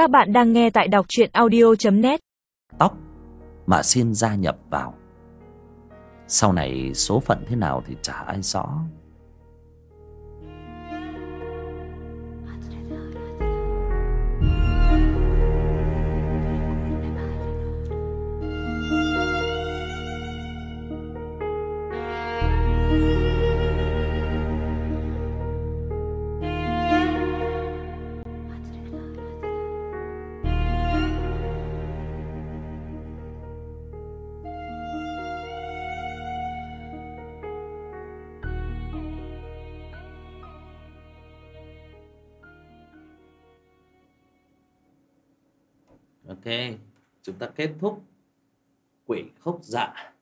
Các bạn đang nghe tại đọc truyện audio.net tóc mà xin gia nhập vào. Sau này số phận thế nào thì chả ai rõ. Ok chúng ta kết thúc quỷ khúc dạ.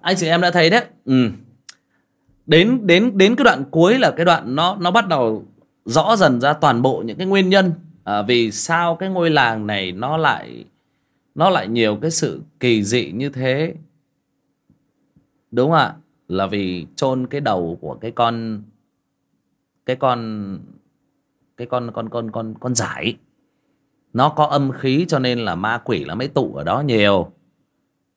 Anh chị em đã thấy đấy. Ừ. đến đến đến cái đoạn cuối là cái đoạn nó nó bắt đầu rõ dần ra toàn bộ những cái nguyên nhân à, vì sao cái ngôi làng này nó lại nó lại nhiều cái sự kỳ dị như thế. Đúng không ạ? Là vì chôn cái đầu của cái con cái con cái con con con con con giải. Nó có âm khí cho nên là ma quỷ nó mới tụ ở đó nhiều.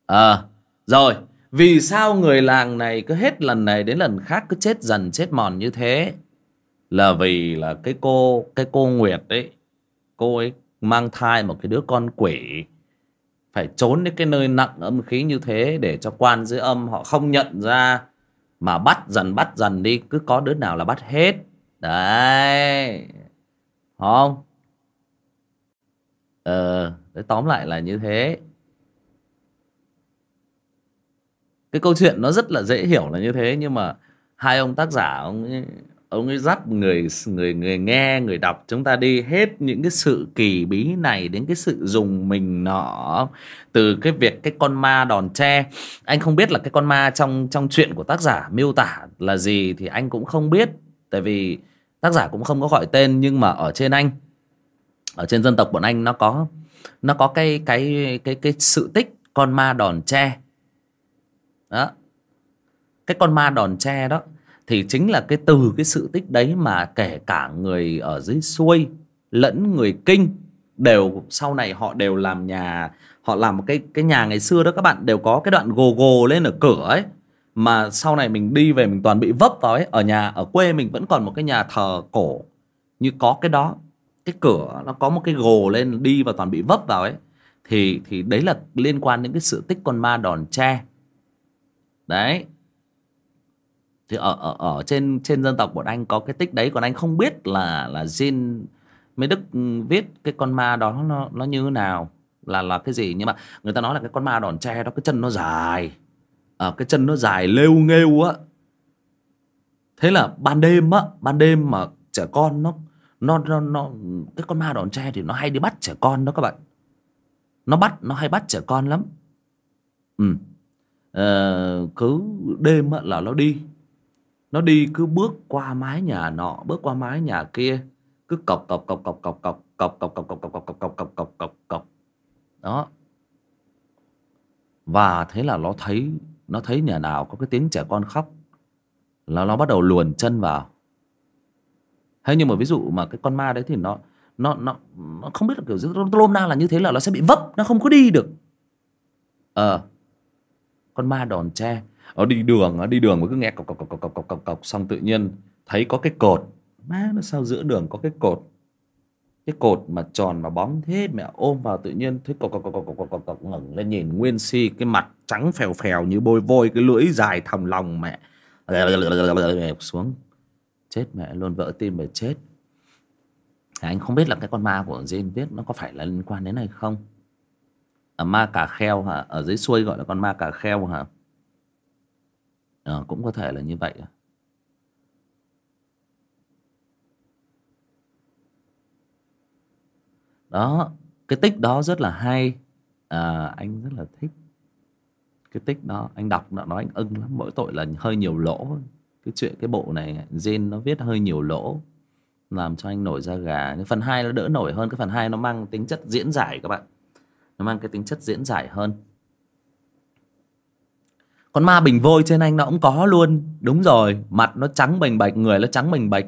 Ờ à, rồi vì sao người làng này cứ hết lần này đến lần khác cứ chết dần chết mòn như thế? Là vì là cái cô cái cô nguyệt ấy cô ấy mang thai một cái đứa con quỷ. Phải trốn đến cái nơi nặng âm khí như thế để cho quan dưới âm họ không nhận ra. Mà bắt dần bắt dần đi cứ có đứa nào là bắt hết. Đấy không? Ờ đấy, tóm lại là như thế. Cái câu chuyện nó rất là dễ hiểu là như thế nhưng mà hai ông tác giả ông ấy, ông ấy dắt người người người nghe người đọc chúng ta đi hết những cái sự kỳ bí này đến cái sự dùng mình nọ từ cái việc cái con ma đòn tre. Anh không biết là cái con ma trong trong chuyện của tác giả miêu tả là gì thì anh cũng không biết. Tại vì tác giả cũng không có gọi tên, nhưng mà ở trên anh, ở trên dân tộc bọn anh nó có nó có cái cái cái cái sự tích con ma đòn tre. Đó. Cái con ma đòn tre đó thì chính là cái từ cái sự tích đấy mà kể cả người ở dưới xuôi lẫn người kinh đều sau này họ đều làm nhà, họ làm một cái cái nhà ngày xưa đó các bạn, đều có cái đoạn gồ gồ lên ở cửa ấy mà sau này mình đi về mình toàn bị vấp vào ấy, ở nhà, ở quê mình vẫn còn một cái nhà thờ cổ như có cái đó. Cái cửa nó có một cái gồ lên đi và toàn bị vấp vào ấy. Thì thì đấy là liên quan đến cái sự tích con ma đòn tre. Đấy. Thì ở ở ở trên trên dân tộc bọn anh có cái tích đấy, còn anh không biết là là Jin mấy đức ừ, viết cái con ma đó nó nó như thế nào, là là cái gì. Nhưng mà người ta nói là cái con ma đòn tre đó, cái chân nó dài à, cái chân nó dài lêu nghêu á thế là ban đêm á ban đêm mà trẻ con nó nó nó nó cái con ma đòn tre thì nó hay đi bắt trẻ con đó các bạn nó bắt nó hay bắt trẻ con lắm ừ à, cứ đêm á, là nó đi nó đi cứ bước qua mái nhà nọ bước qua mái nhà kia cứ cọc cọc cọc cọc cọc cọc cọc cọc cọc cọc cọc cọc cọc cọc cọc cọc cọc cọc đó và thế là nó thấy nó thấy nhà nào có cái tiếng trẻ con khóc là nó bắt đầu luồn chân vào. Hay nhưng mà ví dụ mà cái con ma đấy thì nó nó nó, nó không biết là kiểu lôm na là như thế là nó sẽ bị vấp nó không có đi được. Ờ con ma đòn tre nó đi đường nó đi đường mà cứ nghe cọc cọc cọc cọc cọc cọc cọc xong tự nhiên thấy có cái cột. Má nó sao giữa đường có cái cột? Cái cột mà tròn mà bóng thế mẹ ôm vào tự nhiên thấy cọc cọc cọc cọc cọc ngẩng lên nhìn nguyên si cái mặt trắng phèo phèo như bôi vôi cái lưỡi dài thòng lòng mẹ. Xuống. Chết mẹ luôn vỡ tim mà chết. Anh không biết là cái con ma của Jin viết nó có phải là liên quan đến này không? Ở ma cà kheo hả? Ở dưới xuôi gọi là con ma cà kheo hả? À, cũng có thể là như vậy. Đó cái tích đó rất là hay. À, anh rất là thích cái tích đó. Anh đọc nó nói anh ưng lắm. Mỗi tội là hơi nhiều lỗ. Cái chuyện cái bộ này Jin nó viết hơi nhiều lỗ làm cho anh nổi da gà. Nhưng phần hai nó đỡ nổi hơn. Cái phần hai nó mang tính chất diễn giải các bạn. Nó mang cái tính chất diễn giải hơn. Con ma bình vôi trên anh nó cũng có luôn. Đúng rồi mặt nó trắng bềnh bạch người nó trắng bềnh bạch.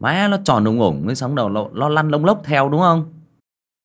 Má nó tròn ủng ủng cái sóng đầu nó, nó lăn lông lốc theo đúng không?